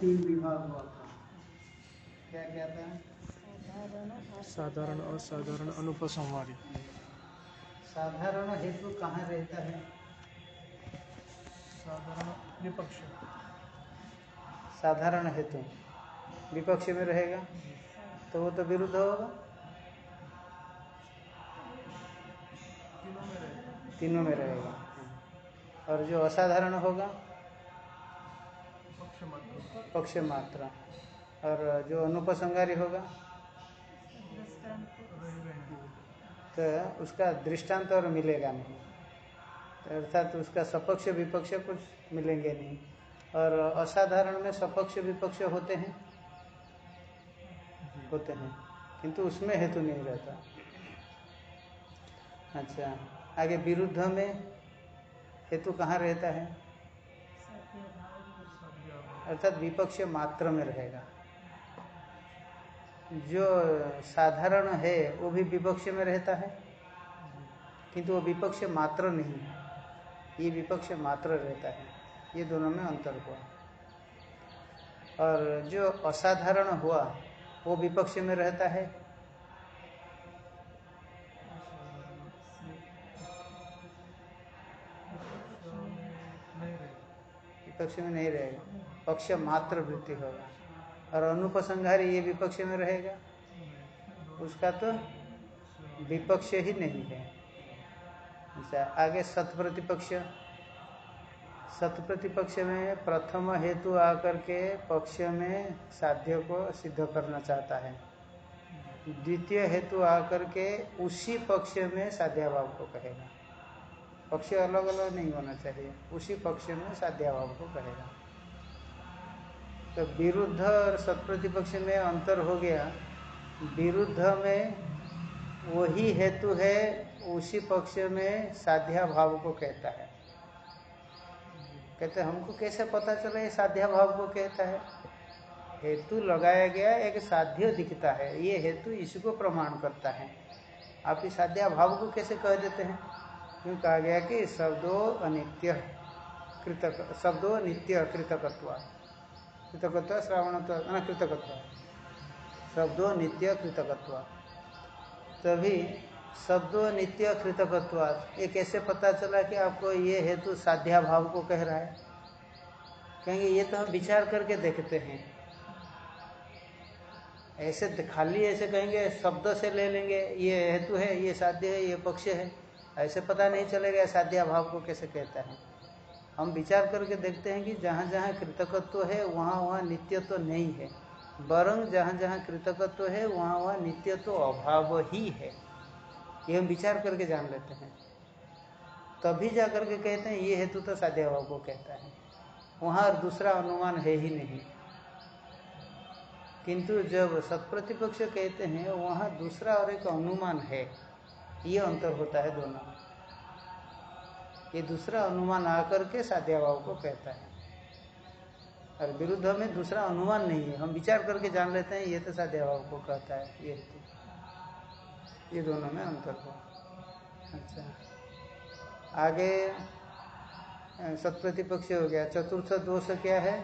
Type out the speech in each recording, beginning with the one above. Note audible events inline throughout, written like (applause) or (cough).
तीन विभाग हुआ था। क्या क्या था साधारण असाधारण अनुपसंहारी साधारण हेतु कहाँ रहता है? साधारण विपक्ष। साधारण हेतु। विपक्ष में रहेगा? तो वो तो विरुद्ध होगा। तीनों में रहेगा। और जो असाधारण होगा? पक्ष मात्रा और जो अनुपसंगारी होगा? तो उसका दृष्टांत और मिलेगा नहीं। अर्थात तो उसका सपक्ष विपक्ष कुछ मिलेंगे नहीं। और असाधारण में सपक्ष विपक्ष होते हैं? होते हैं। किंतु उसमें हेतु नहीं रहता। अच्छा आगे विरुद्ध में हेतु कहाँ रहता है? अर्थात विपक्ष मात्र में रहेगा। जो साधारण है, वो भी विपक्ष में रहता है, किंतु वो विपक्ष मात्र नहीं है। ये विपक्ष मात्र रहता है। ये दोनों में अंतर हुआ। और जो असाधारण हुआ, वो विपक्ष में रहता है। विपक्ष में नहीं रहेगा। पक्ष मात्र वृत्ति होगा। और अनुपसंहारी ये विपक्ष में रहेगा। उसका तो विपक्ष ही नहीं है। अच्छा आगे सत प्रतिपक्ष सत प्रतिपक्ष में प्रथम हेतु आकर के पक्ष में साध्य को सिद्ध करना चाहता है। द्वितीय हेतु आकर के उसी पक्ष में साध्याभाव को कहेगा। पक्ष अलग अलग नहीं होना चाहिए। उसी पक्ष में साध्याभाव को कहेगा। तो विरुद्ध और सत्प्रतिपक्ष में अंतर हो गया। विरुद्ध में वही हेतु है, उसी पक्ष में साध्या भाव को कहता है। कहते हमको कैसे पता चला ये साध्या भाव को कहता है? हेतु लगाया गया एक साध्य दिखता है। ये हेतु इसको प्रमाण करता है। आप इस साध्या भाव को कैसे कह देते हैं? क्यों कहा गया कि शब्दो अनित्य, कृतक, शब्दो नित्य, कृतकत्व। कृतकत्व श्रावण कृतकत्व। शब्दो नित्य कृतकत्व। तभी शब्दो नित्य कृतकत्व ये कैसे पता चला कि आपको ये हेतु साध्या भाव को कह रहा है? कहेंगे, ये तो हम विचार करके देखते हैं। ऐसे खाली ऐसे कहेंगे, शब्द से ले लेंगे, ये हेतु है, ये साध्य है, ये पक्ष है। ऐसे पता नहीं चलेगा साध्या भाव को कैसे कहता है? हम विचार करके देखते हैं कि जहाँ जहाँ कृतकत्व है, वहाँ वहाँ नित्यत्व नहीं है। वरंग जहाँ जहाँ कृतकत्व है, वहाँ वहाँ नित्यत्व अभाव ही है। ये हम विचार करके जान लेते हैं। तभी जा करके कहते हैं, ये हेतु तो साध्या भाव को कहता है। वहाँ और दूसरा अनुमान है ही नहीं। किंतु जब सत्प्रतिपक्ष कहते हैं, वहाँ दूसरा और एक अनुमान है, ये अंतर होता है दोनों ये दूसरा अनुमान आकर के साध्याभाव को कहता है। और विरुद्ध में दूसरा अनुमान नहीं है। हम विचार करके जान लेते हैं ये तो साध्याभाव को कहता है ये ये दोनों में अंतर हो। अच्छा। आगे सत्प्रतिपक्ष हो गया। चतुर्थ दोष क्या है?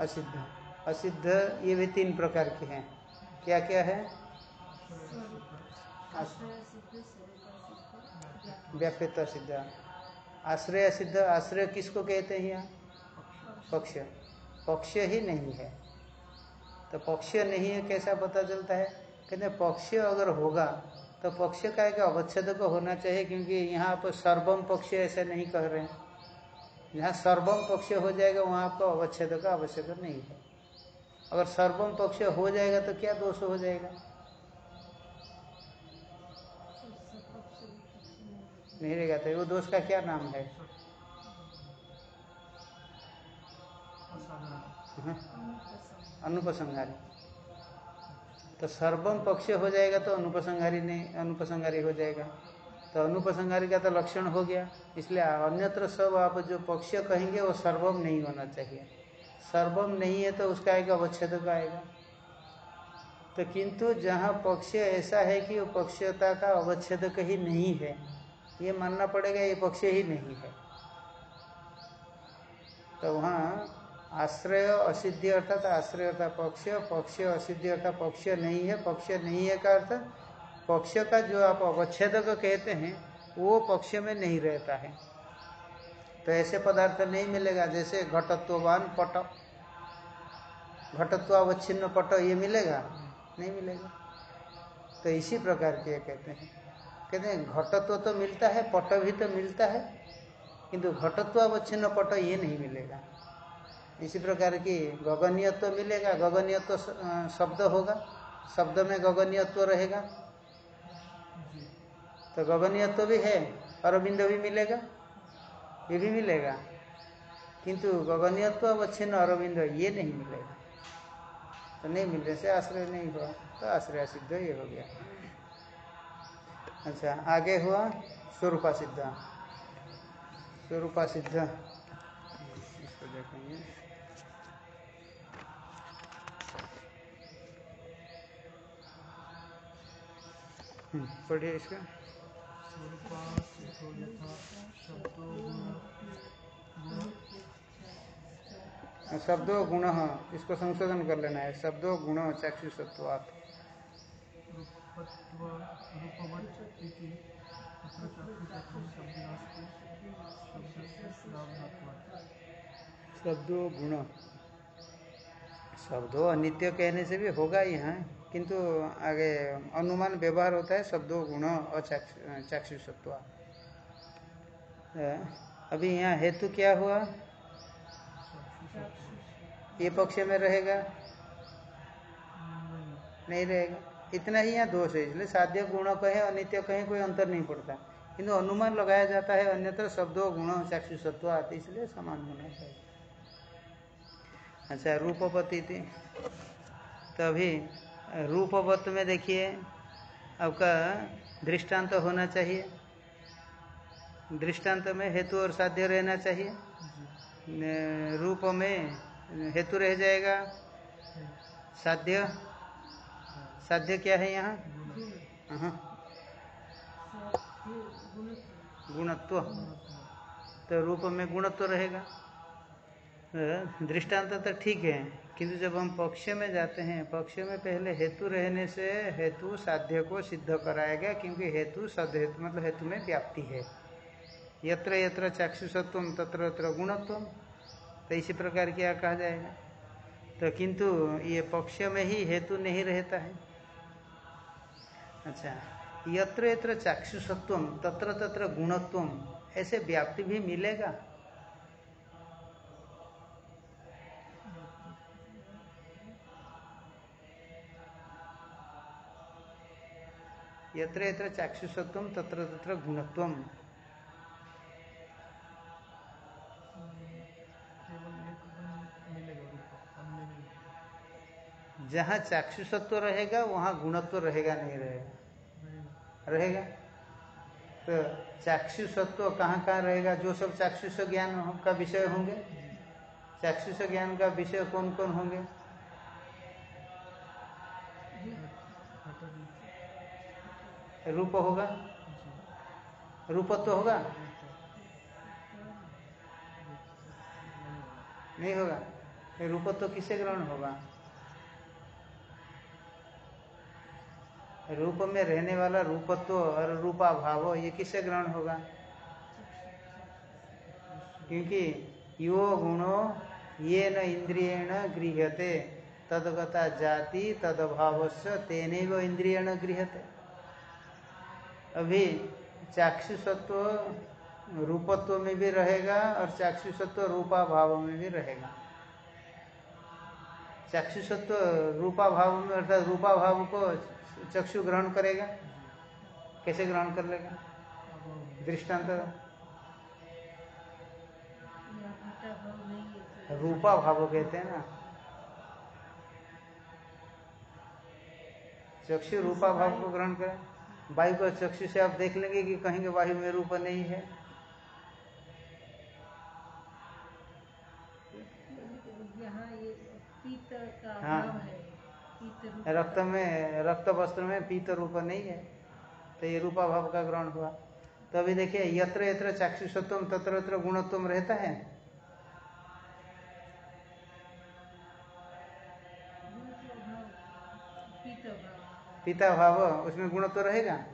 असिद्ध। असिद्ध। ये भी तीन प्रकार के हैं। क्या क्या है व्याप्यत सिद्ध। आश्रय सिद्ध, आश्रय किसको कहते हैं यहाँ? पक्ष। पक्ष ही नहीं है। तो पक्ष नहीं है, कैसा पता चलता है? कहते पक्ष अगर होगा तो पक्ष का एक अवच्छेद को होना चाहिए, क्योंकि यहाँ आप सर्वम पक्ष ऐसा नहीं कह रहे हैं। जहाँ सर्वम पक्ष हो जाएगा, वहाँ आपको अवच्छेद का आवश्यक नहीं है। अगर सर्वम पक्ष हो जाएगा तो क्या दोष हो जाएगा? नहीं रहेगा तो वो दोष का क्या नाम है? अनुपसंहारी। तो सर्वम पक्ष हो जाएगा तो अनुपसंहारी नहीं, अनुपसंहारी हो जाएगा। तो अनुपसंहारी का तो लक्षण हो गया। इसलिए अन्यत्र सब आप जो पक्ष कहेंगे, वो सर्वम नहीं होना चाहिए। सर्वम नहीं है तो उसका आएगा अवच्छेद का आएगा। तो किंतु जहाँ पक्ष ऐसा है कि वो पक्षता का अवच्छेद ही नहीं है ये मानना पड़ेगा ये पक्ष ही नहीं है। तो वहाँ आश्रय असिद्धि अर्थात आश्रय अर्थात पक्ष पक्ष असिद्धि अर्थात पक्ष नहीं है, पक्ष नहीं है का अर्थ? पक्ष का जो आप अवच्छेदक कहते हैं, वो पक्ष में नहीं रहता है। तो ऐसे पदार्थ नहीं मिलेगा, जैसे घटत्ववान पट। घटत्व अवच्छिन्न पट ये मिलेगा? नहीं मिलेगा। तो इसी प्रकार के कहते हैं। कहते हैं, घटत्व तो मिलता है, पट भी तो मिलता है, किंतु घटत्व अवच्छिन्न पट ये नहीं मिलेगा। इसी प्रकार की गगनीयत्व मिलेगा, गगनीयत्व शब्द होगा, शब्द में गगनीयत्व रहेगा। तो गगनीयत्व भी है, अरविंद भी मिलेगा, ये भी मिलेगा। किंतु गगनीयत्व अवच्छिन्न अरविंद ये नहीं मिलेगा। तो नहीं मिलने से आश्रय नहीं हुआ तो आश्रय सिद्ध ये हो गया। अच्छा आगे हुआ स्वरूपा सिद्ध। स्वरूपा सिद्ध। इसको देखेंगे हम्म, पढ़िए इसका। शब्दों गुण इसको संशोधन कर लेना है। शब्दों गुण शब्दों गुण। शब्दों अनित्य कहने से भी होगा यहाँ किंतु आगे अनुमान व्यवहार होता है, शब्दों गुण और चाक्षुषत्व। अभी यहाँ हेतु क्या हुआ? ये पक्ष में रहेगा? नहीं रहेगा। इतना ही यहाँ दोष है, इसलिए साध्य गुण कहे अनित्य कहे कोई अंतर नहीं पड़ता। किंतु अनुमान लगाया जाता है, अन्यत्र शब्दों, गुण चाक्षुषत्व आते इसलिए समान होना चाहिए अच्छा रूपपति थी तो अभी रूपवत में देखिए, आपका दृष्टांत तो होना चाहिए। दृष्टांत में हेतु और साध्य रहना चाहिए। रूप में हेतु रह जाएगा। साध्य साध्य क्या है यहाँ? गुणत्व। तो रूप में गुणत्व रहेगा। दृष्टांत तो ठीक है, किंतु जब हम पक्ष में जाते हैं, पक्ष में पहले हेतु रहने से हेतु साध्य को सिद्ध कराएगा क्योंकि हेतु सद हेतु मतलब हेतु में व्याप्ति है। यत्र यत्र चाक्षुषत्व तत्र तत्र गुणत्व तो इसी प्रकार क्या कहा जाएगा? तो किंतु ये पक्ष में ही हेतु नहीं रहता है। अच्छा यत्र यत्र चाक्षुषत्व, तत्र तत्र गुणत्व, ऐसे व्याप्ति भी मिलेगा? यत्र यत्र चाक्षुषत्व, तत्र तत्र गुणत्व। जहाँ चाक्षुषत्व रहेगा, वहाँ गुणत्व रहेगा, नहीं रहेगा। रहेगा? तो चाक्षुषत्व कहाँ कहाँ रहेगा? जो सब चाक्षुष ज्ञान का विषय होंगे? चाक्षुष ज्ञान का विषय कौन कौन होंगे? रूप होगा? रूपत्व तो होगा? नहीं होगा। रूपत्व तो किसे ग्रहण होगा? रूप में रहने वाला रूपत्व और रूपा भाव ये किससे ग्रहण होगा? क्योंकि यो गुणो, ये न इंद्रियण गृहते तदगता जाति तदभाव से तेन वो इंद्रियण गृहते अभी चाक्षुषत्व रूपत्व में भी रहेगा और चाक्षुषत्व रूपा भाव में भी रहेगा। चाक्षुषत्व रूपा भाव में, अर्थात रूपा भाव को चक्षु ग्रहण करेगा? कैसे ग्रहण कर लेगा? दृष्टांत? रूपा भाव कहते हैं ना। चक्षु रूपा भाव को ग्रहण करें। वायु को चक्षु से आप देख लेंगे कि कहेंगे वायु में रूप नहीं है। हाँ। रक्त में, रक्त वस्त्र में पीत रूप नहीं है। तो ये रूपा भाव का ग्रहण हुआ। तो अभी देखिए, यत्र यत्र चाक्षुषत्व, तत्र तत्र गुणत्व रहता है। पिता भाव उसमें गुणत्व रहेगा?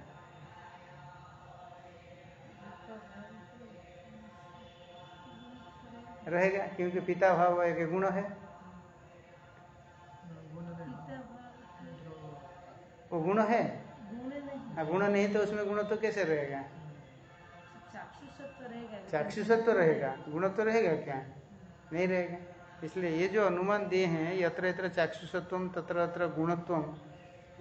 रहेगा, क्योंकि पिता भाव एक गुण है। वो गुण है? गुण नहीं हाँ, गुण नहीं तो उसमें गुण तो कैसे रहेगा? चाक्षुषत्व रहेगा तो रहेगा। गुण तो रहेगा क्या? नहीं रहेगा। इसलिए ये जो अनुमान दिए हैं यत्र यत्र चाक्षुषत्व तत्र तत्र गुणत्व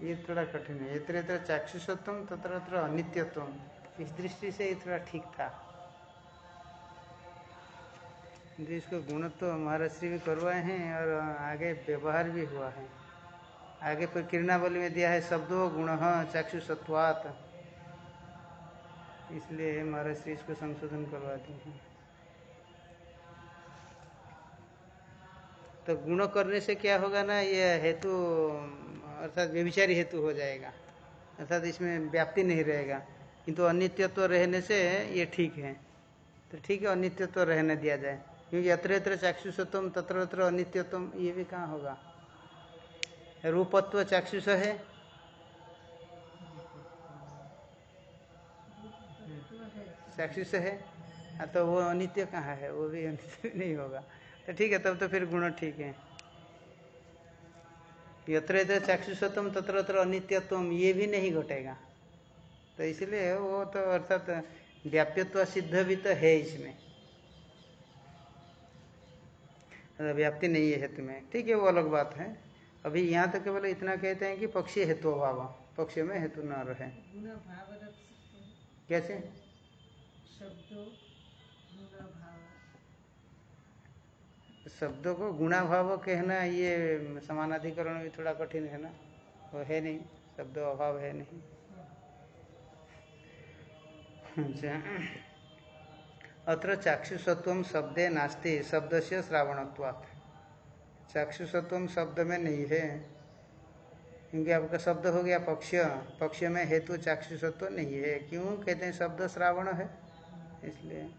ये थोड़ा कठिन है। यत्र यत्र चाक्षुषत्व तत्र तत्र अनित्यत्व। इस दृष्टि से ये थोड़ा ठीक था। जिसको गुणत्व महाराज श्री भी करवाए हैं और आगे व्यवहार भी हुआ है। आगे पर किरणावली में दिया है, शब्दों गुण चाक्षुषत्वात इसलिए महाराज, श्री इसको संशोधन करवा दिए हैं। तो गुण करने से क्या होगा ना, ये हेतु, अर्थात व्यभिचारी हेतु हो जाएगा। अर्थात इसमें व्याप्ति नहीं रहेगा। किंतु तो अनित्यत्व रहने से ये ठीक है। तो ठीक है, अनित्यत्व रहने दिया जाए। क्योंकि यत्र यत्र चाक्षुषत्व तत्र तत्र अनित्यत्व, ये भी कहाँ होगा? रूपत्व चाक्षुष है। चाक्षुष है। हाँ तो वो अनित्य कहाँ है? वो भी अनित्य नहीं होगा। तो ठीक है, तब तो फिर गुण ठीक है। यत्र यत्र चाक्षुषत्म तत्र तत्र अनित्यत्व, ये भी नहीं घटेगा। तो इसलिए वो तो अर्थात व्याप्यत्व सिद्ध भी तो है इसमें। अर्थात व्याप्ति नहीं है हेतु में। ठीक है, वो अलग बात है। अभी यहाँ तो केवल इतना कहते हैं कि पक्षी हेतु अभाव पक्ष में हेतु न रहे। कैसे? शब्दों को गुणाभाव कहना ये समानाधिकरण भी थोड़ा कठिन है ना? वो है नहीं शब्द अभाव है नहीं। अच्छा। अत्र चाक्षुषत्व शब्दे नास्ति शब्द से श्रावणत्वात्। चाक्षुषत्व शब्द में नहीं है। क्योंकि आपका शब्द हो गया पक्ष। पक्ष में हेतु चाक्षुषत्व नहीं है। क्यों? कहते हैं शब्द श्रावण है। इसलिए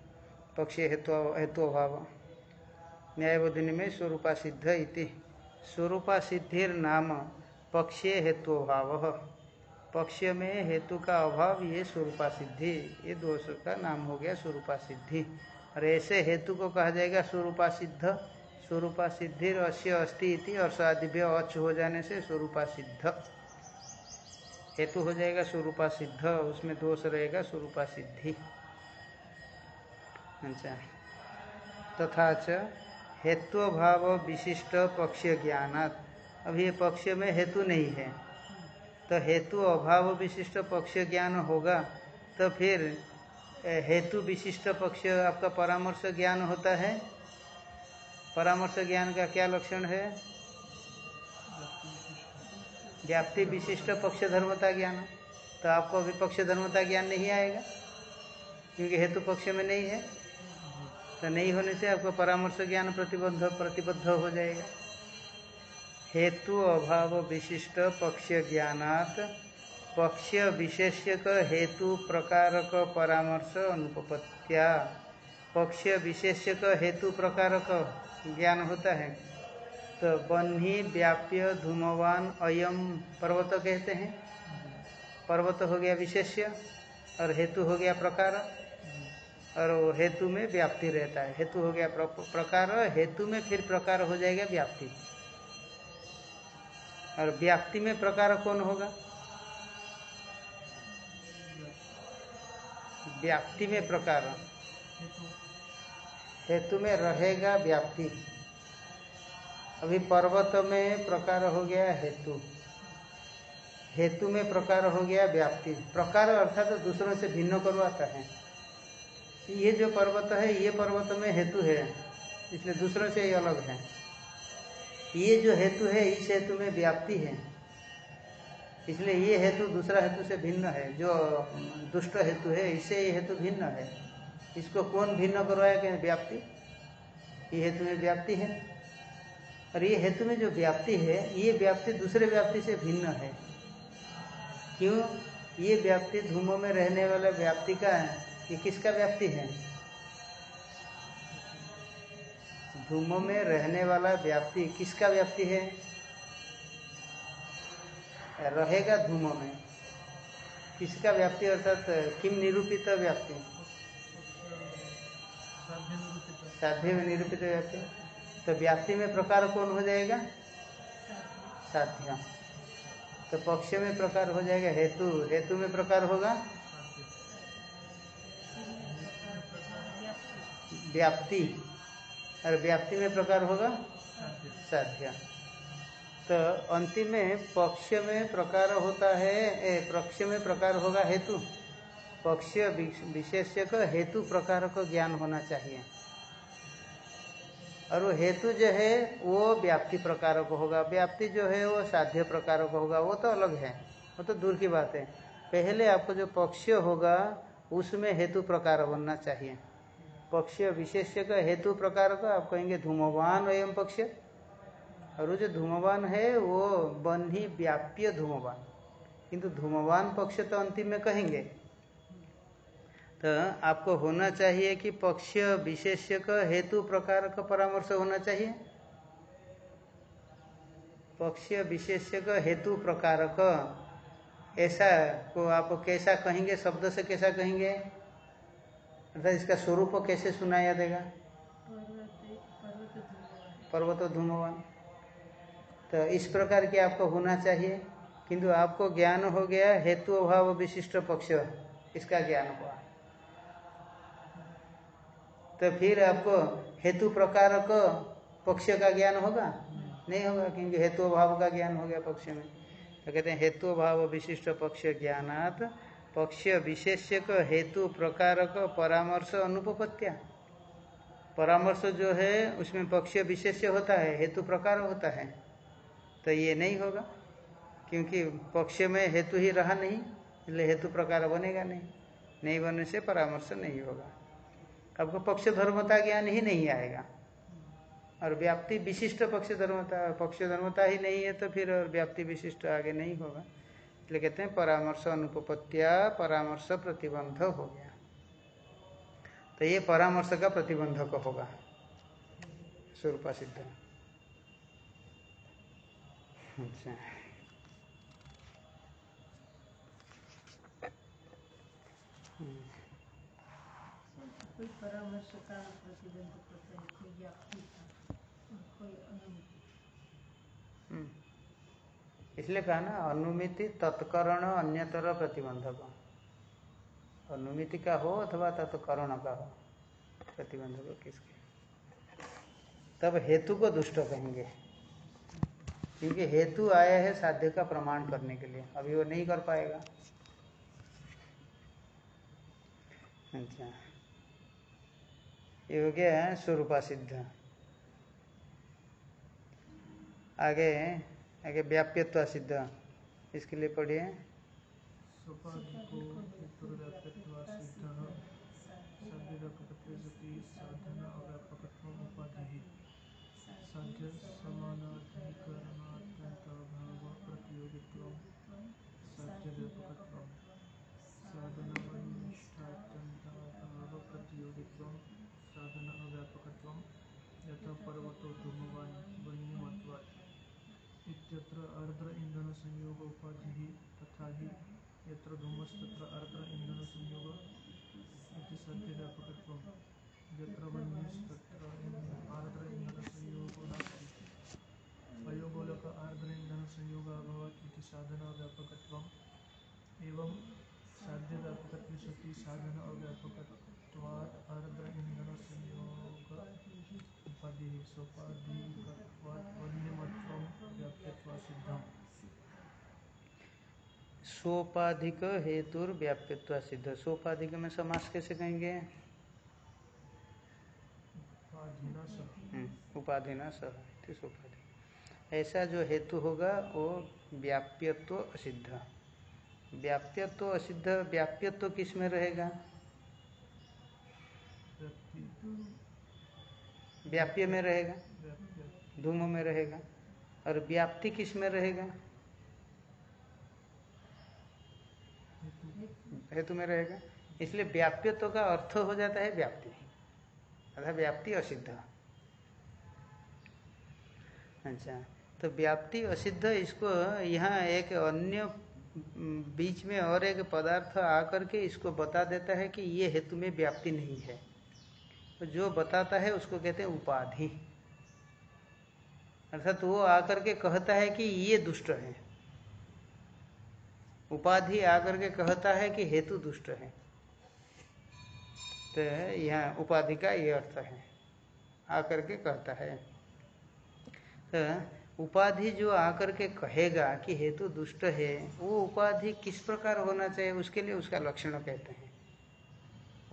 पक्ष हेतु हेतु अभाव। न्यायबोधिनी में स्वरूपा सिद्ध इति। स्वरूपा सिद्धिर नाम पक्षे हेतु अभाव। पक्ष में हेतु का अभाव ये स्वरूपा सिद्धि। ये दोष का नाम हो गया स्वरूपा सिद्धि। और ऐसे हेतु को कहा जाएगा स्वरूपा सिद्ध। स्वरूपा सिद्धि अश्य अस्ति इति और सादिव्य अच हो जाने से स्वरूपा सिद्ध। हेतु हो जाएगा स्वरूपा सिद्ध, उसमें दोष रहेगा स्वरूपा सिद्धि। अच्छा। तथा च हेतु भाव विशिष्ट पक्ष ज्ञानात। अभी ये पक्ष में हेतु नहीं है। तो हेतु अभाव विशिष्ट पक्ष ज्ञान होगा तो फिर हेतु विशिष्ट पक्ष आपका परामर्श ज्ञान होता है? परामर्श ज्ञान का क्या लक्षण है? व्याप्ति विशिष्ट पक्ष धर्मता ज्ञान। तो आपको अभी पक्ष धर्मता ज्ञान नहीं आएगा, क्योंकि हेतु पक्ष में नहीं है। तो नहीं होने से आपको परामर्श ज्ञान प्रतिबद्ध प्रतिबद्ध हो जाएगा। हेतु अभाव विशिष्ट पक्ष ज्ञानात पक्ष विशेष्यक हेतु प्रकारक परामर्श अनुपत्या पक्ष विशेष्यक हेतु प्रकार का ज्ञान होता है। तो बन्ही व्याप्य धूमवान अयम पर्वत कहते हैं। पर्वत हो गया विशेष्य और हेतु हो गया प्रकार। और वो हेतु में व्याप्ति रहता है। हेतु हो गया प्रकार, हेतु में फिर प्रकार हो जाएगा व्याप्ति। और व्याप्ति में प्रकार कौन होगा? व्याप्ति में प्रकार। हेतु में रहेगा व्याप्ति। अभी पर्वत में प्रकार हो गया हेतु। हेतु में प्रकार हो गया व्याप्ति। प्रकार अर्थात तो दूसरों से भिन्न करवाता है। ये जो पर्वत है, ये पर्वत में हेतु है, इसलिए दूसरों से ये अलग है। ये जो हेतु है, इस हेतु में व्याप्ति है। इसलिए ये हेतु दूसरा हेतु से भिन्न है। जो दुष्ट हेतु है, इससे ये हेतु भिन्न है। इसको कौन भिन्न करवाया कि व्याप्ति। ये हेतु में व्याप्ति है। और ये हेतु में जो व्याप्ति है, ये व्याप्ति दूसरे व्याप्ति से भिन्न है। क्यों? ये व्याप्ति धूमों में रहने वाला व्याप्ति का है। ये किसका व्याप्ति है? धूमों में रहने वाला व्याप्ति किसका व्याप्ति है? रहेगा धूम में। किसका व्याप्ति अर्थात, किम निरूपित व्याप्ति? साध्य में निरूपित व्याप्ति तो व्याप्ति में प्रकार कौन हो जाएगा? साध्य। तो पक्ष में प्रकार हो जाएगा हेतु। हेतु में प्रकार होगा? व्याप्ति। और व्याप्ति में प्रकार होगा? साध्य। साध्य तो अंतिम में पक्ष में प्रकार होता है ए, पक्ष में प्रकार होगा हेतु। पक्ष विशेष्य का हेतु प्रकार का ज्ञान होना चाहिए। और वो हेतु जो है, वो व्याप्ति प्रकार को होगा। व्याप्ति जो है, वो साध्य प्रकार को होगा। वो तो अलग है। वो तो दूर की बात है। पहले आपको जो पक्ष होगा, उसमें हेतु प्रकार बनना चाहिए। पक्ष विशेष्य का हेतु प्रकार का, आप कहेंगे धूमवान एवं पक्ष और वो जो धूमवान है, वो बन ही व्याप्य धूमवान किंतु धूमवान पक्ष तो अंतिम में कहेंगे। तो आपको होना चाहिए कि पक्ष विशेष्य का हेतु प्रकार का परामर्श होना चाहिए। पक्ष विशेष्य का हेतु प्रकार का। ऐसा को आप कैसा कहेंगे, शब्द से कैसा कहेंगे? अर्थात इसका स्वरूप कैसे सुनाया देगा? पर्वत धूमवान। तो इस प्रकार की आपको होना चाहिए। किंतु आपको ज्ञान हो गया, हेतु अभाव विशिष्ट पक्ष, इसका ज्ञान हुआ तो फिर आपको हेतु प्रकार को पक्ष का ज्ञान होगा? नहीं होगा, क्योंकि हेतु भाव का ज्ञान हो गया पक्ष में। तो कहते हैं, हेतु भाव विशिष्ट पक्ष ज्ञानात, पक्ष विशेष्य का हेतु प्रकार का परामर्श अनुपत्या परामर्श जो है, उसमें पक्ष विशेष्य होता है, हेतु प्रकार होता है। तो ये नहीं होगा, क्योंकि पक्ष में हेतु ही रहा नहीं, इसलिए हेतु प्रकार बनेगा नहीं। नहीं बनने से परामर्श नहीं होगा। आपको पक्ष धर्मता ज्ञान ही नहीं आएगा। और व्याप्ति विशिष्ट पक्ष धर्मता पक्ष धर्मता ही नहीं है तो फिर और व्याप्ति विशिष्ट आगे नहीं होगा। इसलिए कहते हैं परामर्श अनुपत्या परामर्श प्रतिबंध हो गया। तो ये परामर्श का प्रतिबंधक होगा। स्वरूपा सिद्ध। अच्छा। इसलिए कहा ना अनुमिति तत्करण अन्यतर प्रतिबंधक अनुमिति का हो अथवा तत्करण का हो प्रतिबंधक किसके तब हेतु को दुष्ट कहेंगे क्योंकि हेतु आया है साध्य का प्रमाण करने के लिए अभी वो नहीं कर पाएगा अच्छा ये हो गया स्वरूपा सिद्ध। आगे आगे व्याप्यत्व सिद्ध। इसके लिए पढ़िए। संयोग तथा हि यत्र धूमस्तत्र अर्द्र ईंधन संयोग इति सत्यव्यापकत्वं यत्र वन्यस्तत्र आर्द्र ईंधन संयोगो नास्ति। अयोगोलक आर्द्र ईंधन संयोगाभवत् इति साधन अव्यापकत्वम् एवं साध्यव्यापकत्वे सति साधन अव्यापकत्वात् आर्द्र ईंधन संयोग उपाधिः सोपाधिकत्वात् वन्यमत्वं व्याप्यत्वा सिद्धम्। सोपाधिक हेतु व्याप्यत्व सिद्ध। सोपाधिक में समास कैसे कहेंगे? उपाधिना स हम्म, सह सोपाधिक। ऐसा जो हेतु होगा वो व्याप्यत्व असिद्ध। व्याप्यत्व असिद्ध व्याप्यत्व किसमें रहेगा? व्याप्य में रहेगा। धूम में रहेगा। और व्याप्ति किसमें रहेगा? हेतु में रहेगा। इसलिए व्याप्यत्व का अर्थ हो जाता है व्याप्ति। अर्थात व्याप्ति असिद्ध। अच्छा तो व्याप्ति असिद्ध, इसको यहाँ एक अन्य बीच में और एक पदार्थ आकर के इसको बता देता है कि ये हेतु में व्याप्ति नहीं है। तो जो बताता है उसको कहते हैं उपाधि। अर्थात वो आकर के कहता है कि ये दुष्ट है। उपाधि आकर के कहता है कि हेतु दुष्ट है। तो यहाँ उपाधि का ये अर्थ है। आकर के कहता है। तो उपाधि जो आकर के कहेगा कि हेतु दुष्ट है, वो उपाधि किस प्रकार होना चाहिए उसके लिए उसका लक्षण कहते हैं।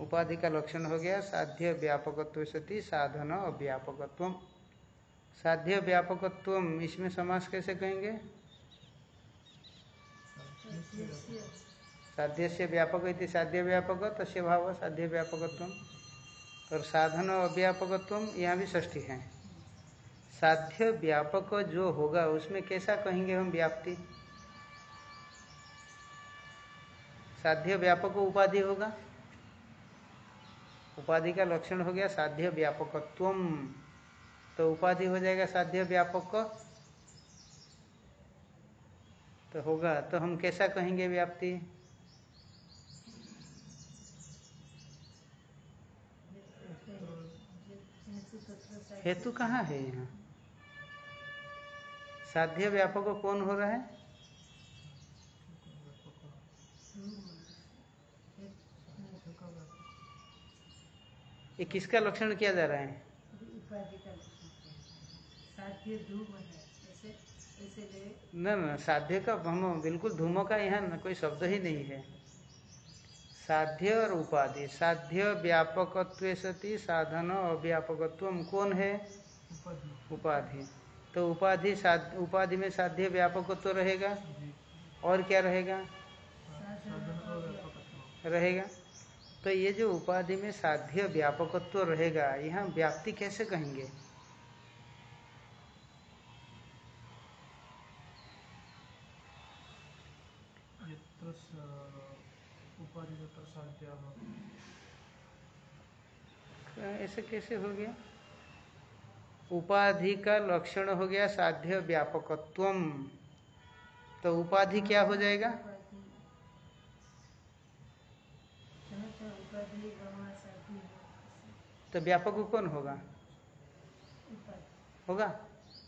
उपाधि का लक्षण हो गया साध्य व्यापकत्व सती साधन अव्यापकत्व साध्य व्यापकत्व इसमें समास कैसे कहेंगे? साध्य से व्यापक इति साध्य व्यापक, तस्य भाव साध्य व्यापकत्व। और साधन अव्यापकत्व, यहाँ भी षष्ठी है। साध्य व्यापक जो होगा, उसमें कैसा कहेंगे हम व्याप्ति? साध्य व्यापक उपाधि होगा? उपाधि का लक्षण हो गया साध्य व्यापकत्व। तो उपाधि हो जाएगा साध्य व्यापक। तो होगा तो हम कैसा कहेंगे व्याप्ति? हेतु कहाँ है यहाँ? साध्य व्यापक कौन हो रहा है? ये किसका लक्षण किया जा रहा है? न न साध्य का हम बिल्कुल धूमो का यहाँ कोई शब्द ही नहीं है। साध्य और उपाधि साध्य व्यापकत्व सती साधन अव्यापकत्व कौन है? उपाधि। उपाधि। तो उपाधि उपाधि में साध्य व्यापकत्व रहेगा? और क्या रहेगा? रहेगा। तो ये जो उपाधि में साध्य व्यापकत्व रहेगा यहाँ व्याप्ति कैसे कहेंगे यत्र स- उपाधि तत्र साध्याः तो ऐसे कैसे हो गया? उपाधि का लक्षण हो गया साध्य व्यापकत्व तो उपाधि क्या हो जाएगा? तो व्यापक कौन होगा? होगा?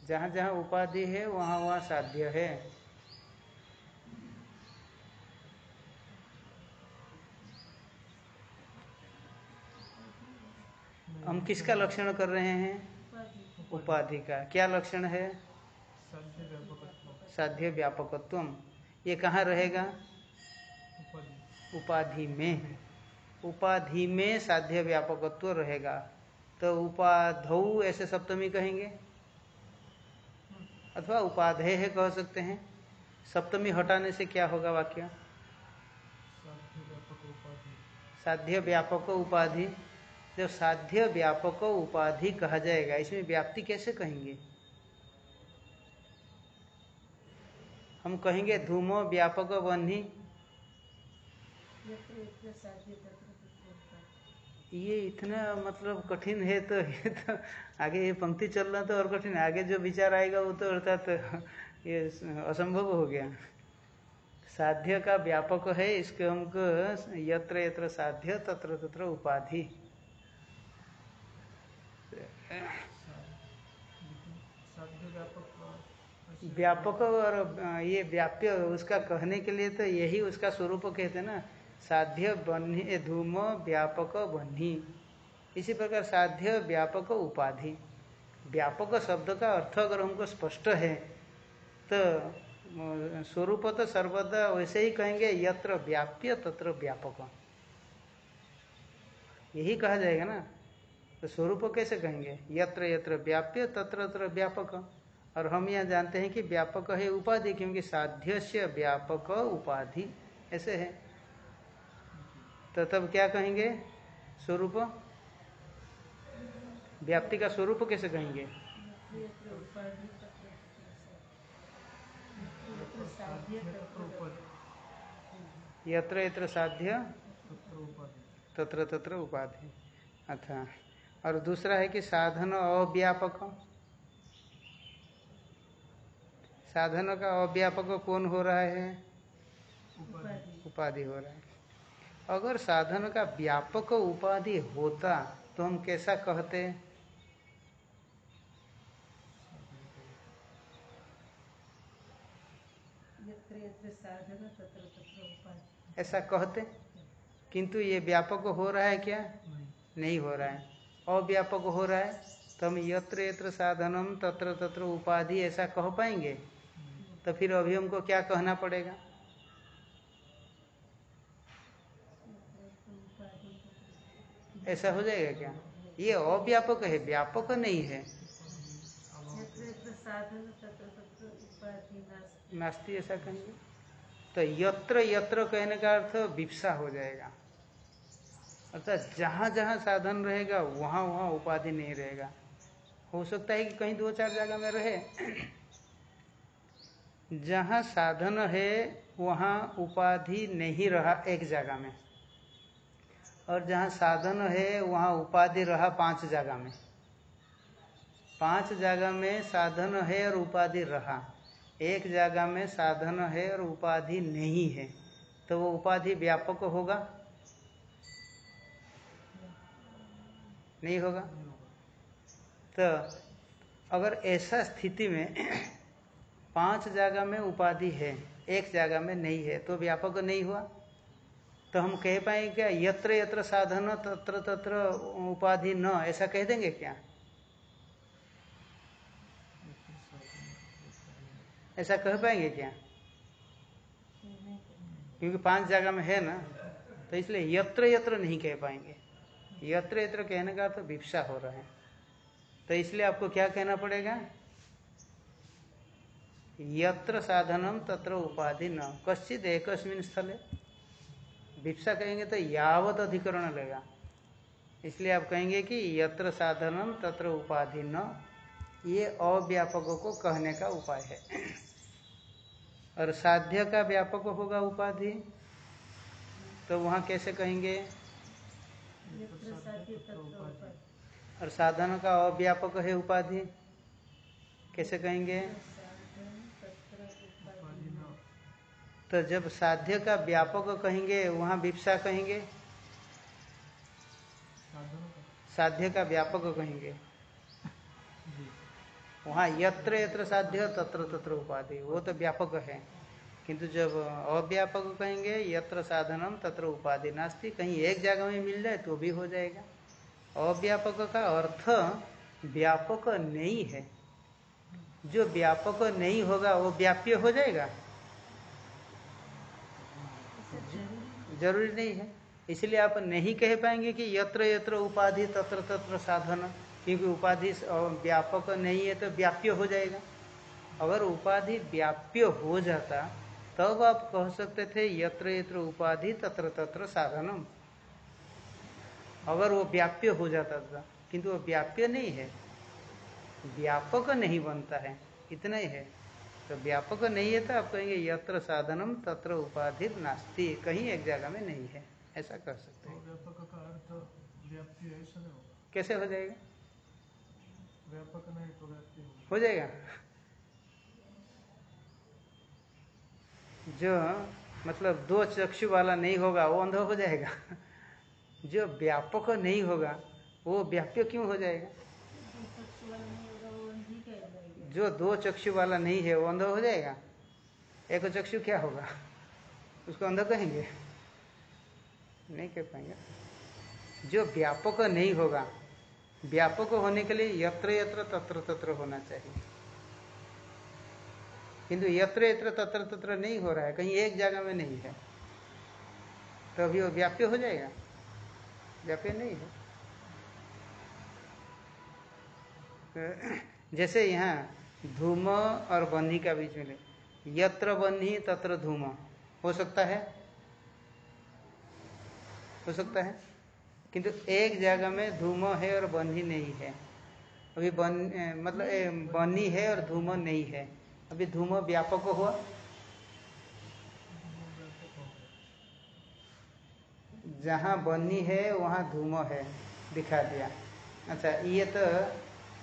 जहाँ जहाँ उपाधि है वहाँ वहाँ साध्य है। हम किसका लक्षण कर रहे हैं? उपाधि का। क्या लक्षण है? साध्य व्यापकत्व ये कहाँ रहेगा? उपाधि में। उपाधि में साध्य व्यापकत्व रहेगा। तो उपाधौ ऐसे सप्तमी कहेंगे? अथवा उपाधेय है कह सकते हैं। सप्तमी हटाने से क्या होगा वाक्य? साध्य व्यापक उपाधि। जब साध्य व्यापक उपाधि कहा जाएगा, इसमें व्याप्ति कैसे कहेंगे? हम कहेंगे धूमो व्यापक बन्ही। ये इतना मतलब कठिन है तो ये तो आगे ये पंक्ति चल रहा तो और कठिन आगे जो विचार आएगा वो तो अर्थात तो ये असंभव हो गया। साध्य का व्यापक है, इसके हमको यत्र यत्र साध्य, तत्र तत्र उपाधि। व्यापक और ये व्याप्य उसका कहने के लिए तो यही उसका स्वरूप कहते हैं ना साध्य बन्ही धूम व्यापक बन्ही। इसी प्रकार साध्य व्यापक उपाधि। व्यापक शब्द का अर्थ अगर हमको स्पष्ट है तो स्वरूप तो सर्वदा वैसे ही कहेंगे यत्र व्याप्य तत्र व्यापक। यही कहा जाएगा ना। तो स्वरूप कैसे कहेंगे? यत्र यत्र व्याप्य, तत्र तत्र व्यापक। और हम यहाँ जानते हैं कि व्यापक है उपाधि, क्योंकि साध्य से व्यापक उपाधि ऐसे है। तो तब क्या कहेंगे? स्वरूप? व्याप्ति का स्वरूप कैसे कहेंगे? यत्र यत्र साध्य। तत्र तत्र उपाधि। अच्छा। और दूसरा है कि साधन अव्यापक। साधन का अव्यापक कौन हो रहा है? उपाधि हो रहा है। अगर साधन का व्यापक उपाधि होता तो हम कैसा कहते? ऐसा कहते? किंतु ये व्यापक हो रहा है क्या? नहीं हो रहा है। अव्यापक हो रहा है तो हम यत्र यत्र साधनम तत्र तत्र उपाधि ऐसा कह पाएँगे? तो फिर अभी हमको क्या कहना पड़ेगा? ऐसा हो जाएगा क्या? ये अव्यापक है व्यापक नहीं है। नास्ती ऐसा कहेंगे? तो यत्र यत्र कहने का अर्थ विप्सा हो जाएगा। अर्थात जहाँ जहाँ साधन रहेगा, वहाँ वहाँ उपाधि नहीं रहेगा। हो सकता है कि कहीं दो चार जगह में रहे। जहाँ साधन है, वहाँ उपाधि नहीं रहा एक जगह में। और जहाँ साधन है, वहाँ उपाधि रहा पाँच जगह में। पाँच जगह में साधन है और उपाधि रहा। एक जगह में साधन है और उपाधि नहीं है तो वो उपाधि व्यापक होगा। नहीं होगा। तो अगर ऐसा स्थिति में पाँच जगह में उपाधि है, एक जगह में नहीं है तो व्यापक नहीं हुआ। तो हम कह पाएँगे क्या यत्र यत्र साधन, तत्र तत्र उपाधि न, ऐसा कह देंगे क्या? ऐसा कह पाएँगे क्या? क्योंकि पाँच जगह में है ना तो इसलिए यत्र यत्र नहीं कह पाएँगे। यत्र यत्र कहने का तो विप्सा हो रहा है। तो इसलिए आपको क्या कहना पड़ेगा? यत्र साधनम तत्र उपाधि न। कश्चित एकस्मिन स्थले। विप्सा कहेंगे तो यावत अधिकरण लेगा। इसलिए आप कहेंगे कि यत्र साधनम तत्र उपाधि न। ये अव्यापकों को कहने का उपाय है। और साध्य का व्यापक होगा उपाधि। तो वहाँ कैसे कहेंगे यत्र साध्य तत्र उपाधि और साधन का अव्यापक है उपाधि? कैसे कहेंगे? तो जब साध्य का व्यापक कहेंगे वहाँ विप्सा कहेंगे? साध्य का व्यापक कहेंगे? वहाँ यत्र यत्र साध्य तत्र तत्र उपाधि वो तो व्यापक है। किंतु जब अव्यापक कहेंगे, यत्र साधनम तत्र उपाधि नास्ती, कहीं एक जगह में मिल जाए तो भी हो जाएगा। अव्यापक का अर्थ व्यापक नहीं है। जो व्यापक नहीं होगा, वो व्याप्य हो जाएगा। ज़रूरी नहीं है। इसलिए आप नहीं कह पाएँगे कि यत्र यत्र उपाधि, तत्र तत्र साधन, क्योंकि उपाधि व्यापक नहीं है तो व्याप्य हो जाएगा। अगर उपाधि व्याप्य हो जाता तब आप कह सकते थे यत्र यत्र उपाधि तत्र तत्र साधनम। अगर वो व्याप्य हो जाता था किंतु वो व्याप्य नहीं है। व्यापक नहीं बनता है इतना ही है। तो व्यापक नहीं है तो आप कहेंगे यत्र साधनम तत्र उपाधि नास्ति कहीं एक जगह में नहीं है। ऐसा कर सकते तो हैं व्यापक का अर्थ व्याप्ति ऐसा नहीं होगा। कैसे हो जाएगा? व्यापक नहीं तो हो जाएगा। जो मतलब दो चक्षु वाला नहीं होगा, वो अंधा हो जाएगा। (laughs) जो व्यापक नहीं होगा, वो व्याप्य क्यों हो जाएगा? जो दो चक्षु वाला नहीं है, वो अंधा हो जाएगा। एक चक्षु क्या होगा? (laughs) उसको अंधा कहेंगे? नहीं कह पाएँगे। जो व्यापक नहीं होगा, व्यापक होने के लिए यत्र यत्र तत्र तत्र होना चाहिए। किंतु यत्र यत्र तत्र तत्र नहीं हो रहा है, कहीं एक जगह में नहीं है। तो अभी वो व्याप्य हो जाएगा। व्याप्य नहीं है। तो जैसे यहाँ धूम और बन्ही का बीच में यत्र बन्ही तत्र धूम, हो सकता है? हो सकता है। किंतु एक जगह में धूम है और बन्ही नहीं है। अभी बन मतलब बन्ही है और धूम नहीं है। अभी धूम व्यापक हुआ। जहाँ बनी है, वहाँ धूम है, दिखा दिया। अच्छा ये तो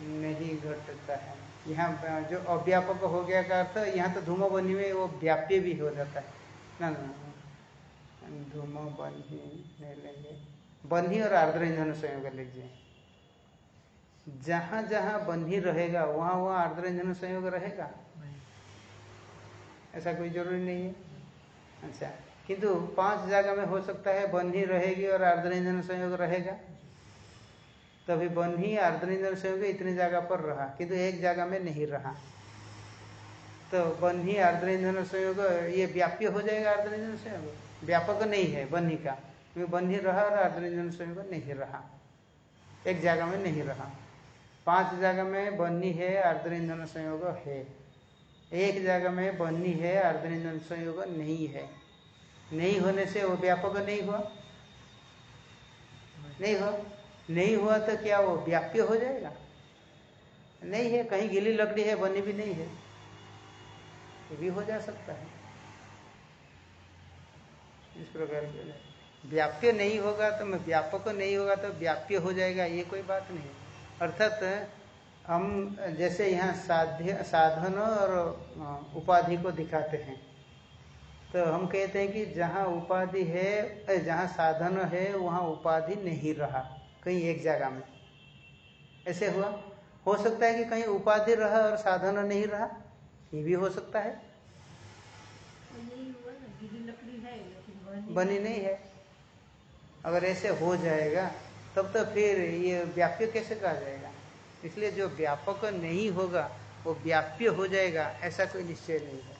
नहीं घटता है। यहाँ जो अव्यापक हो गया का अर्थ, यहाँ तो धूमो बनी में वो व्याप्य भी हो जाता है। ना ना। धूमो बन्ही नहीं लेंगे। बन्ही और आर्द्र ईंधन संयोग लीजिए। जहाँ जहाँ बन्ही रहेगा, वहाँ वहाँ आर्द्र ईंधन संयोग रहेगा। ऐसा कोई ज़रूरी नहीं है। अच्छा किंतु पाँच जगह में हो सकता है बन्ही रहेगी और आर्द्र ईंधन संयोग रहेगा। तभी बन्ही आर्द्र ईंधन संयोग इतनी जगह पर रहा, किंतु एक जगह में नहीं रहा। तो बन्ही आर्द्र ईंधन संयोग, ये व्याप्य हो जाएगा आर्द्र ईंधन संयोग? व्यापक नहीं है बन्ही का, क्योंकि बन्ही रहा और आर्द्र ईंधन संयोग नहीं रहा। एक जगह में नहीं रहा। पाँच जगह में बन्ही है, आर्द्र ईंधन संयोग है। एक जगह में बन्ही है ईंधन संयोग नहीं है। नहीं होने से वो व्यापक नहीं हुआ। नहीं हुआ। नहीं हुआ तो क्या वो व्याप्य हो जाएगा? नहीं है, कहीं गीली लकड़ी है बनी भी नहीं है। ये भी हो जा सकता है। इस प्रकार के व्याप्य नहीं होगा तो मैं व्यापक नहीं होगा तो व्याप्य हो जाएगा, ये कोई बात नहीं अर्थात हम जैसे यहाँ साध्य साधन और उपाधि को दिखाते हैं। तो हम कहते हैं कि जहाँ उपाधि है जहाँ साधन है वहाँ उपाधि नहीं रहा कहीं एक जगह में। ऐसे हुआ? हो सकता है कि कहीं उपाधि रहा और साधन नहीं रहा? ये भी हो सकता है। बनी नहीं है। अगर ऐसे हो जाएगा तब तो फिर ये व्याप्य कैसे कहा जाएगा? इसलिए जो व्यापक नहीं होगा वो व्याप्य हो जाएगा ऐसा कोई निश्चय नहीं है।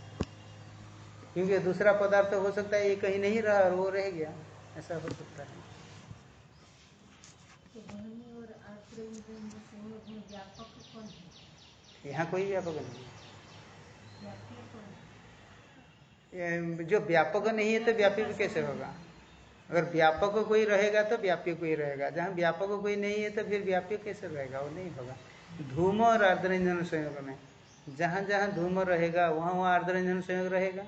क्योंकि दूसरा पदार्थ हो सकता है ये कहीं नहीं रहा और वो रह गया। ऐसा हो सकता है। यहाँ कोई व्यापक नहीं जो व्यापक नहीं है तो व्यापी भी कैसे होगा? अगर व्यापक कोई रहेगा तो व्याप्य कोई रहेगा। जहाँ व्यापक कोई नहीं है तो फिर व्याप्य कैसे रहेगा? वो नहीं होगा। धूम और आर्द्रंजन संयोग में। जहाँ जहाँ धूम रहेगा, वहाँ वहाँ आर्द्रंजन संयोग रहेगा,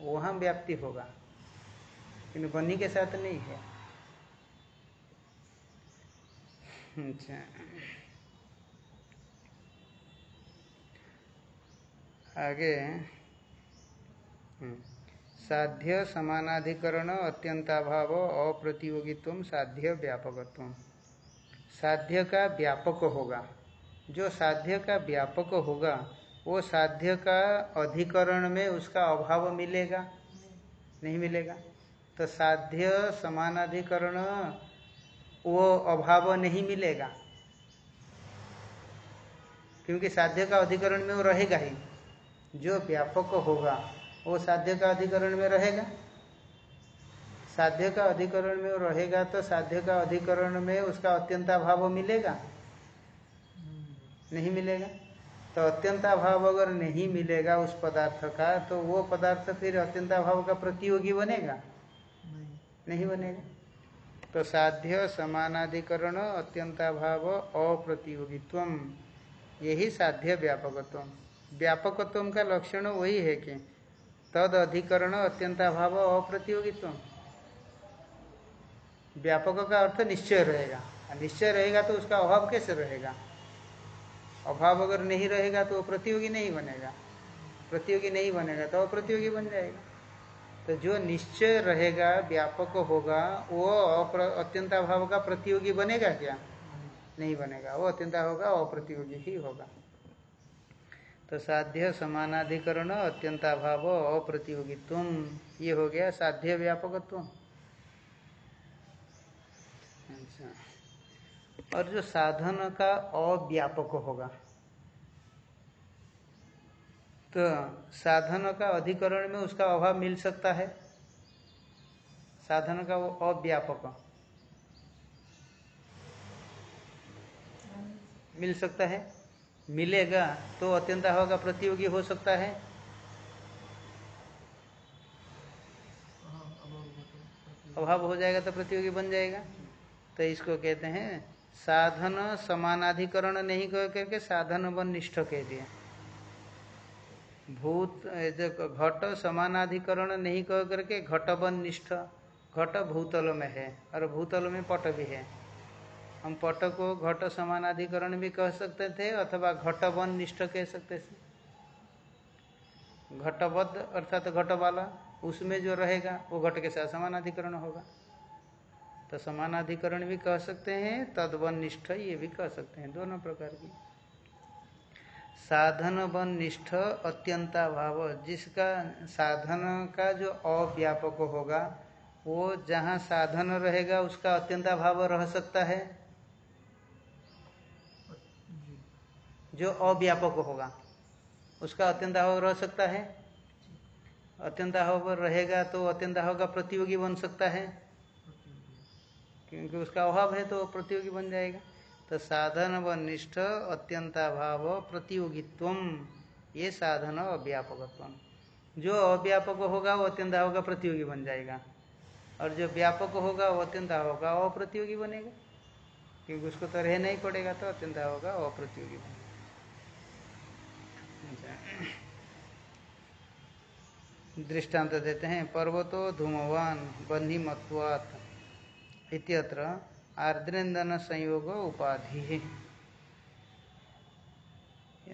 वहाँ व्याप्ति होगा। लेकिन बन्ही के साथ नहीं है। अच्छा। आगे। हम्म। साध्य समानाधिकरण, अत्यंताभाव, अप्रतियोगित्व साध्य व्यापकत्व। साध्य का व्यापक होगा। जो साध्य का व्यापक होगा, वो साध्य का अधिकरण में उसका अभाव मिलेगा? नहीं मिलेगा। तो साध्य समानाधिकरण, वो अभाव नहीं मिलेगा। क्योंकि साध्य का अधिकरण में वो रहेगा ही। जो व्यापक होगा वो साध्य का अधिकरण में रहेगा। साध्य का अधिकरण में रहेगा तो साध्य का अधिकरण में उसका अत्यंताभाव मिलेगा। नहीं मिलेगा। तो अत्यंताभाव अगर नहीं मिलेगा उस पदार्थ का तो वो पदार्थ फिर अत्यंताभाव का प्रतियोगी बनेगा। नहीं नहीं बनेगा। तो साध्य, समानाधिकरण, अत्यंताभाव अप्रतियोगित्व यही साध्य व्यापकत्व व्यापकत्व का लक्षण वही है कि तद अधिकरण अत्यंताभाव अप्रतियोगित्व। व्यापक का अर्थ निश्चय रहेगा। निश्चय रहेगा तो उसका अभाव कैसे रहेगा? अभाव अगर नहीं रहेगा तो प्रतियोगी नहीं बनेगा। प्रतियोगी नहीं बनेगा तो अप्रतियोगी बन जाएगा। तो जो निश्चय रहेगा, व्यापक होगा, वो अत्यंताभाव का प्रतियोगी बनेगा क्या? नहीं बनेगा। वो अत्यंताभाव का अप्रतियोगी ही होगा। तो साध्य समानाधिकरण, अत्यंताभाव अप्रतियोगित्व ये हो गया साध्य व्यापकत्व अच्छा। और जो साधन का अव्यापक होगा तो साधन का अधिकरण में उसका अभाव मिल सकता है। साधन का वो अव्यापक मिल सकता है। मिलेगा तो अत्यंताभाव का प्रतियोगी हो सकता है। अभाव होगा हो जाएगा तो प्रतियोगी बन जाएगा। तो इसको कहते हैं, साधन समानाधिकरण नहीं कह करके साधन वन निष्ठ कह दिया। भूत जो घट समानाधिकरण नहीं कह करके घट वन निष्ठ, घट भूतल में है, और भूतल में पट भी है। हम पट को घट समानाधिकरण भी कह सकते थे अथवा घटवन निष्ठ कह सकते थे। घटबद्ध अर्थात घट वाला उसमें जो रहेगा, वो घट के साथ समानाधिकरण होगा। तो समानाधिकरण भी कह सकते हैं तदवन निष्ठ ये भी कह सकते हैं, दोनों प्रकार की। साधन वन निष्ठ अत्यंताभाव, जिसका साधन का जो अव्यापक होगा, वो जहाँ साधन रहेगा, उसका अत्यंताभाव रह सकता है जी जो अव्यापक होगा, उसका अत्यंताभाव रह सकता है। अत्यंताभाव रहेगा तो अत्यंताभाव का प्रतियोगी बन सकता है। क्योंकि उसका अभाव है तो प्रतियोगी बन जाएगा। तो साधन व निष्ठ अत्यंताभाव प्रतियोगित्व ये साधन अव्यापकत्व जो अव्यापक होगा, वो अत्यंताभाव का प्रतियोगी बन जाएगा। और जो व्यापक होगा, वो अत्यंताभाव का अप्रतियोगी बनेगा। क्योंकि उसको तो रहना ही पड़ेगा तो अत्यंताभाव का अप्रतियोगी बनेगा। दृष्टांत देते हैं, पर्वतो धूमवान बन्ही मत्वात् इत्यत्र आर्द्रेन्दन संयोग उपाधि।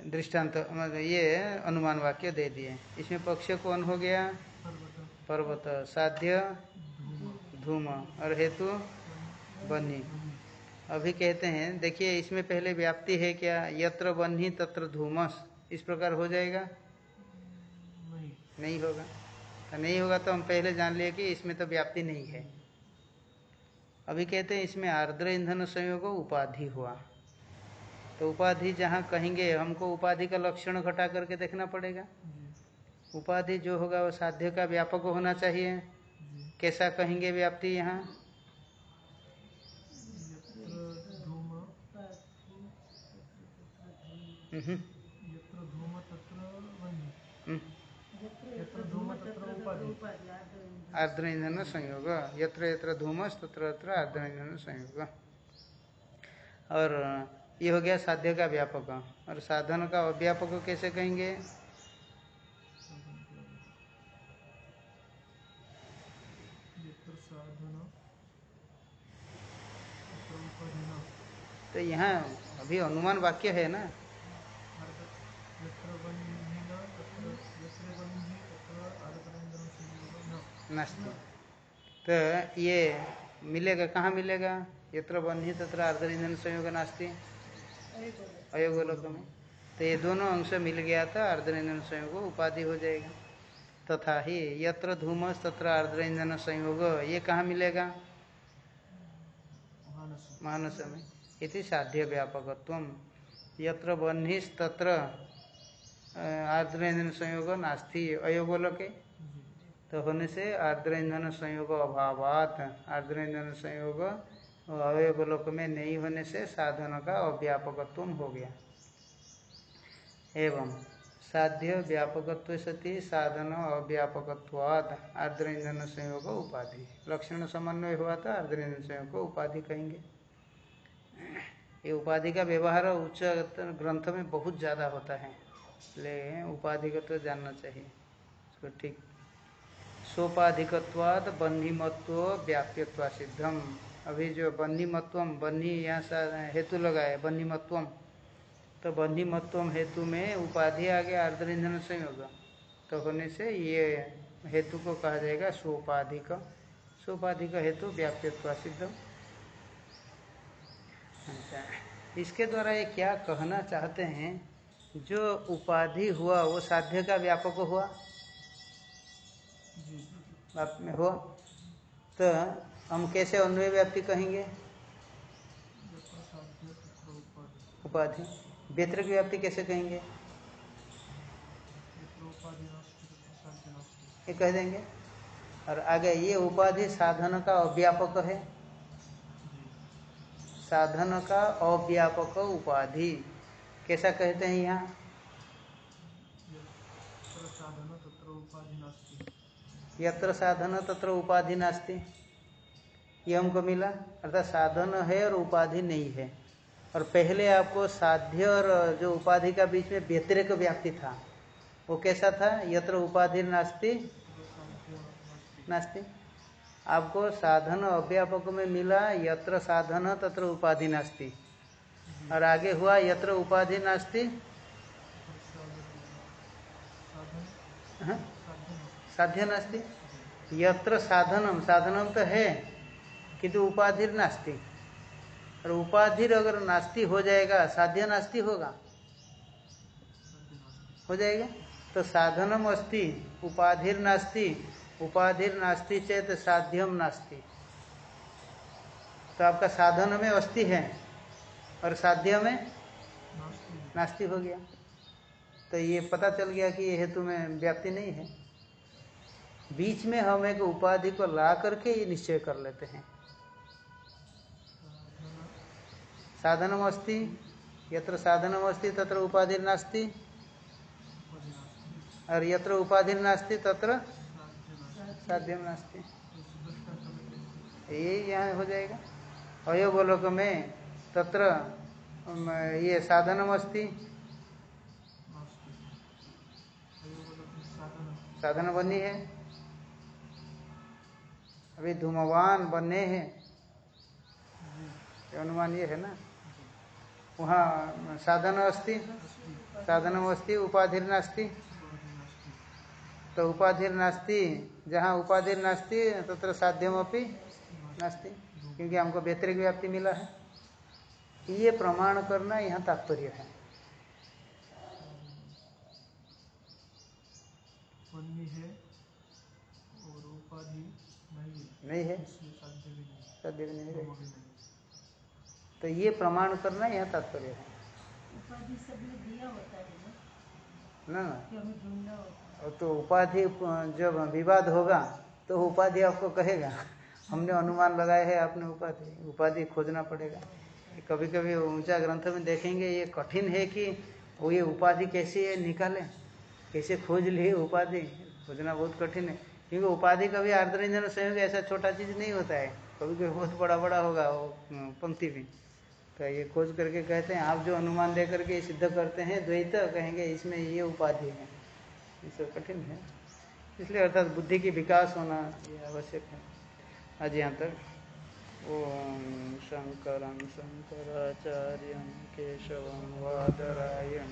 दृष्टांत मतलब ये अनुमान वाक्य दे दिए। इसमें पक्ष कौन हो गया? पर्वत। साध्य? धूम। और हेतु? बन्ही। अभी कहते हैं, देखिए इसमें पहले व्याप्ति है क्या? यत्र बन्ही तत्र धूमस। इस प्रकार हो जाएगा? नहीं होगा। तो नहीं होगा तो हम पहले जान लिए कि इसमें तो व्याप्ति नहीं है। अभी कहते हैं इसमें आर्द्र ईंधन संयोग उपाधि हुआ। तो उपाधि जहाँ कहेंगे हमको उपाधि का लक्षण घटा करके देखना पड़ेगा। उपाधि जो होगा वो साध्य का व्यापक होना चाहिए। कैसा कहेंगे व्याप्ति यहाँ? हम्म, यत्र धूम तत्र वह्नि हम्म। यत्र धूम तत्र उपाधि आर्द्र ईंधन संयोग। यत्र यत्र धूमस तत्र तत्र आर्द्र ईंधन संयोग। और ये हो गया साध्य का व्यापक। और साधन का अव्यापक कैसे कहेंगे? तो यहाँ अभी अनुमान वाक्य है ना यत्र वह्निः न तत्र यत्र वह्निः तत्र आर्द्रेन्द्रं संयोगः न नास्ति तो ये मिलेगा, कहाँ मिलेगा? यत्र बन्ही तत्र आर्द्र ईंधन संयोग नास्ति। अयोगोलोक में तो ये दोनों अंश मिल गया था, आर्द्र ईंधन संयोग, उपाधि हो जाएगा। तथा ही यत्र धूमस तत्र आर्द्र ईंधन संयोग, ये कहाँ मिलेगा? मानस में इति साध्य व्यापकत्व यत्र बन्हीस तत्र आर्द्र ईंधन संयोग नास्ति। अयोगोलोके। तो होने से आर्द्र ईंधन संयोग अभावात, आर्द्र ईंधन संयोग अवयवलोक में नहीं होने से साधन का अव्यापकत्व हो गया। एवं साध्य व्यापकत्व सती साधन अव्यापकत्वाद आर्द्र ईंधन संयोग उपाधि। लक्षण समन्वय हुआ था, आर्द्र ईंधन संयोग को उपाधि कहेंगे। ये उपाधि का व्यवहार उच्च ग्रंथ में बहुत ज़्यादा होता है इसलिए उपाधि को तो जानना चाहिए इसको ठीक सोपाधिकत्वाद बन्हीमत्व व्याप्यत्वा सिद्धम। अभी जो बन्हीमत्व बन्ही यहाँ सा हेतु लगाए बन्हीमत्व तो बन्हीमत्व हेतु में उपाधि आ गया आर्द्र ईंधन संयोग तो होने से ये हेतु को कहा जाएगा सोपाधिक। सोपाधिक हेतु व्याप्यत्वा सिद्धम। इसके द्वारा ये क्या कहना चाहते हैं, जो उपाधि हुआ, वो साध्य का व्यापक हुआ? में हो तो हम कैसे अन्वय व्याप्ति कहेंगे? उपाधि। व्यतिरिक व्याप्ति कैसे कहेंगे? ये कह देंगे। और आगे, ये उपाधि साधन का अव्यापक है। साधन का अव्यापक उपाधि। कैसा कहते हैं यहाँ यत्र साधन तत्र उपाधि नास्ति यत्र साधन तत्र उपाधि नास्ति। ये हमको मिला। अर्थात साधन है और उपाधि नहीं है। और पहले आपको साध्य और जो उपाधि का बीच में व्यतिरिक व्याप्ति था, वो कैसा था? यत्र उपाधि नास्ति। नास्ति। आपको साधन अव्यापक में मिला, यत्र साधन तत्र उपाधि नास्ति। और आगे हुआ, यत्र उपाधि नास्ति। हाँ? साध्य नास्ति। यत्र साधनम साधनम तो है, किंतु उपाधि नास्ति। और उपाधि अगर नास्ति हो जाएगा, साध्य नास्ति होगा। हो जाएगा? तो साधनम अस्ति, उपाधिर नास्ति उपाधिर नास्ति चेत साध्यम नास्ति। तो आपका साधन में अस्थि है, और साध्य में नास्ति हो गया। तो ये पता चल गया कि ये हेतु में व्याप्ति नहीं है। बीच में हम एक उपाधि को ला करके ये निश्चय कर लेते हैं। साधनम अस्ति, यत्र साधनम अस्ति, तत्र उपाधि नास्ति। और यत्र उपाधि नास्ति, तत्र साध्यम नास्ति। ये यहाँ हो जाएगा। अयोगोलोक में तत्र ये साधनम अस्ति। साधन बनी है। अभी धूमवान बने हैं। अनुमान ये है ना? वहाँ साधन अस्ति साधनम अस्ति उपाधिर नास्ति। तो उपाधिर नास्ति, जहाँ उपाधिर नास्ति, तत्र साध्यमपि नास्ति, क्योंकि हमको व्यतिरिक व्याप्ति मिला है। ये प्रमाण करना यहाँ तात्पर्य है। है और उपाधि नहीं है। भी नहीं है। तो ये प्रमाण करना यहाँ तात्पर्य है। उपाधि सबने दिया होता है ना? ना। तो उपाधि जब विवाद होगा तो उपाधि आपको कहेगा। हमने अनुमान लगाया है आपने उपाधि उपाधि खोजना पड़ेगा। कभी कभी ऊँचा ग्रंथ में देखेंगे ये कठिन है कि वो ये उपाधि कैसे निकाले? कैसे खोज लिए उपाधि? खोजना बहुत कठिन है। क्योंकि उपाधि कभी आर्द्रंजन संयोग ऐसा छोटा चीज़ नहीं होता है। कभी कभी बहुत बड़ा बड़ा होगा वो पंक्ति भी तो ये खोज करके कहते हैं, आप जो अनुमान दे करके सिद्ध करते हैं, द्वैत, कहेंगे इसमें ये उपाधि है। ये सब कठिन है। इसलिए अर्थात बुद्धि की विकास होना ये आवश्यक है। आज यहाँ तक। ओम शंकर शंकराचार्य केशव वादरायण।